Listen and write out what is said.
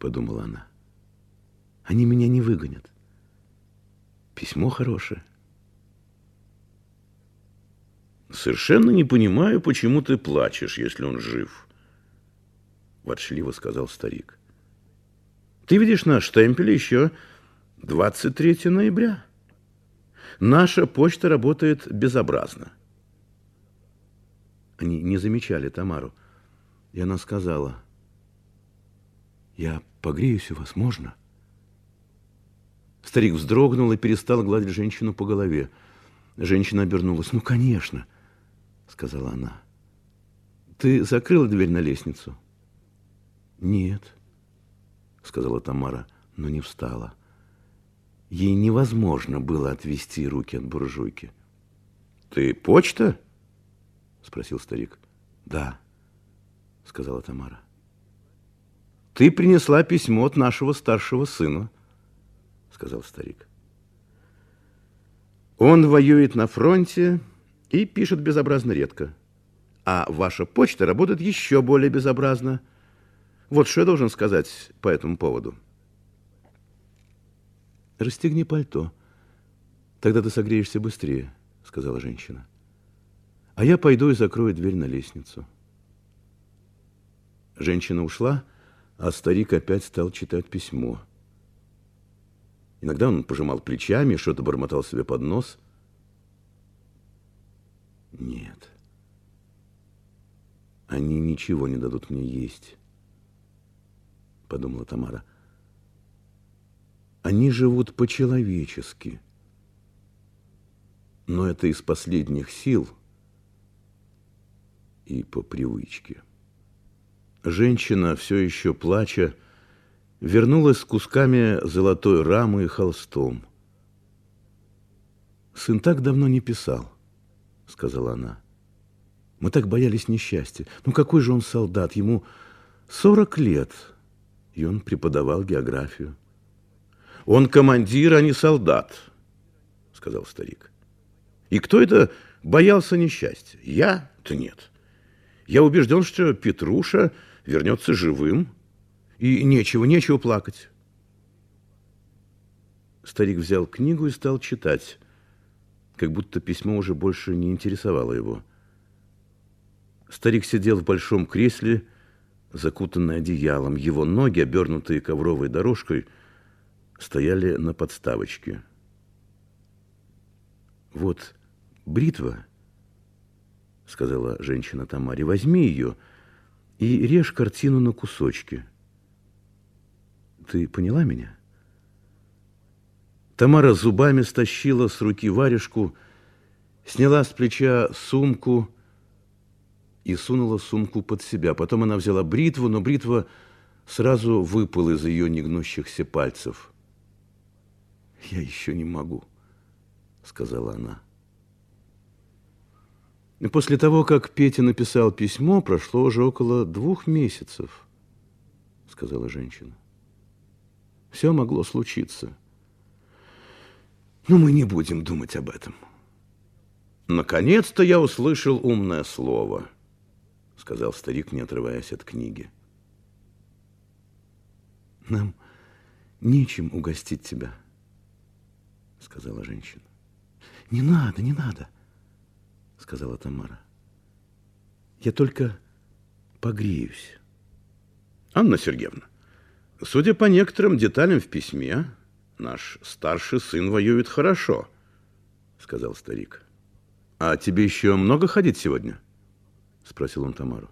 подумала она. Они меня не выгонят. Письмо хорошее. Совершенно не понимаю, почему ты плачешь, если он жив, ворчливо сказал старик. Ты видишь на штемпеле еще 23 ноября. Наша почта работает безобразно. Они не замечали Тамару. И она сказала, «Я погреюсь у вас, можно?» Старик вздрогнул и перестал гладить женщину по голове. Женщина обернулась. «Ну, конечно!» сказала она. Ты закрыла дверь на лестницу? Нет, сказала Тамара, но не встала. Ей невозможно было отвести руки от буржуйки. Ты почта? спросил старик. Да, сказала Тамара. Ты принесла письмо от нашего старшего сына, сказал старик. Он воюет на фронте и пишет безобразно редко. А ваша почта работает еще более безобразно. Вот что я должен сказать по этому поводу. Расстегни пальто. Тогда ты согреешься быстрее, сказала женщина. А я пойду и закрою дверь на лестницу. Женщина ушла, а старик опять стал читать письмо. Иногда он пожимал плечами, что-то бормотал себе под нос – нет. Они ничего не дадут мне есть, подумала Тамара. Они живут по-человечески. Но это из последних сил и по привычке. Женщина, все еще плача, вернулась с кусками золотой рамы и холстом. Сын так давно не писал сказала она. Мы так боялись несчастья. Ну какой же он солдат? Ему сорок лет, и он преподавал географию. Он командир, а не солдат, сказал старик. И кто это боялся несчастья? Я? То нет. Я убежден, что Петруша вернется живым, и нечего, нечего плакать. Старик взял книгу и стал читать как будто письмо уже больше не интересовало его. Старик сидел в большом кресле, закутанный одеялом. Его ноги, обернутые ковровой дорожкой, стояли на подставочке. «Вот бритва», — сказала женщина Тамаре, — «возьми ее и режь картину на кусочки». «Ты поняла меня?» Тамара зубами стащила с руки варежку, сняла с плеча сумку и сунула сумку под себя. Потом она взяла бритву, но бритва сразу выпала из ее негнущихся пальцев. «Я еще не могу», — сказала она. После того, как Петя написал письмо, прошло уже около двух месяцев, сказала женщина. Все могло случиться. Но мы не будем думать об этом. Наконец-то я услышал умное слово, сказал старик, не отрываясь от книги. Нам нечем угостить тебя, сказала женщина. Не надо, не надо, сказала Тамара. Я только погреюсь. Анна Сергеевна, судя по некоторым деталям в письме, Наш старший сын воюет хорошо, сказал старик. А тебе еще много ходить сегодня? Спросил он Тамару.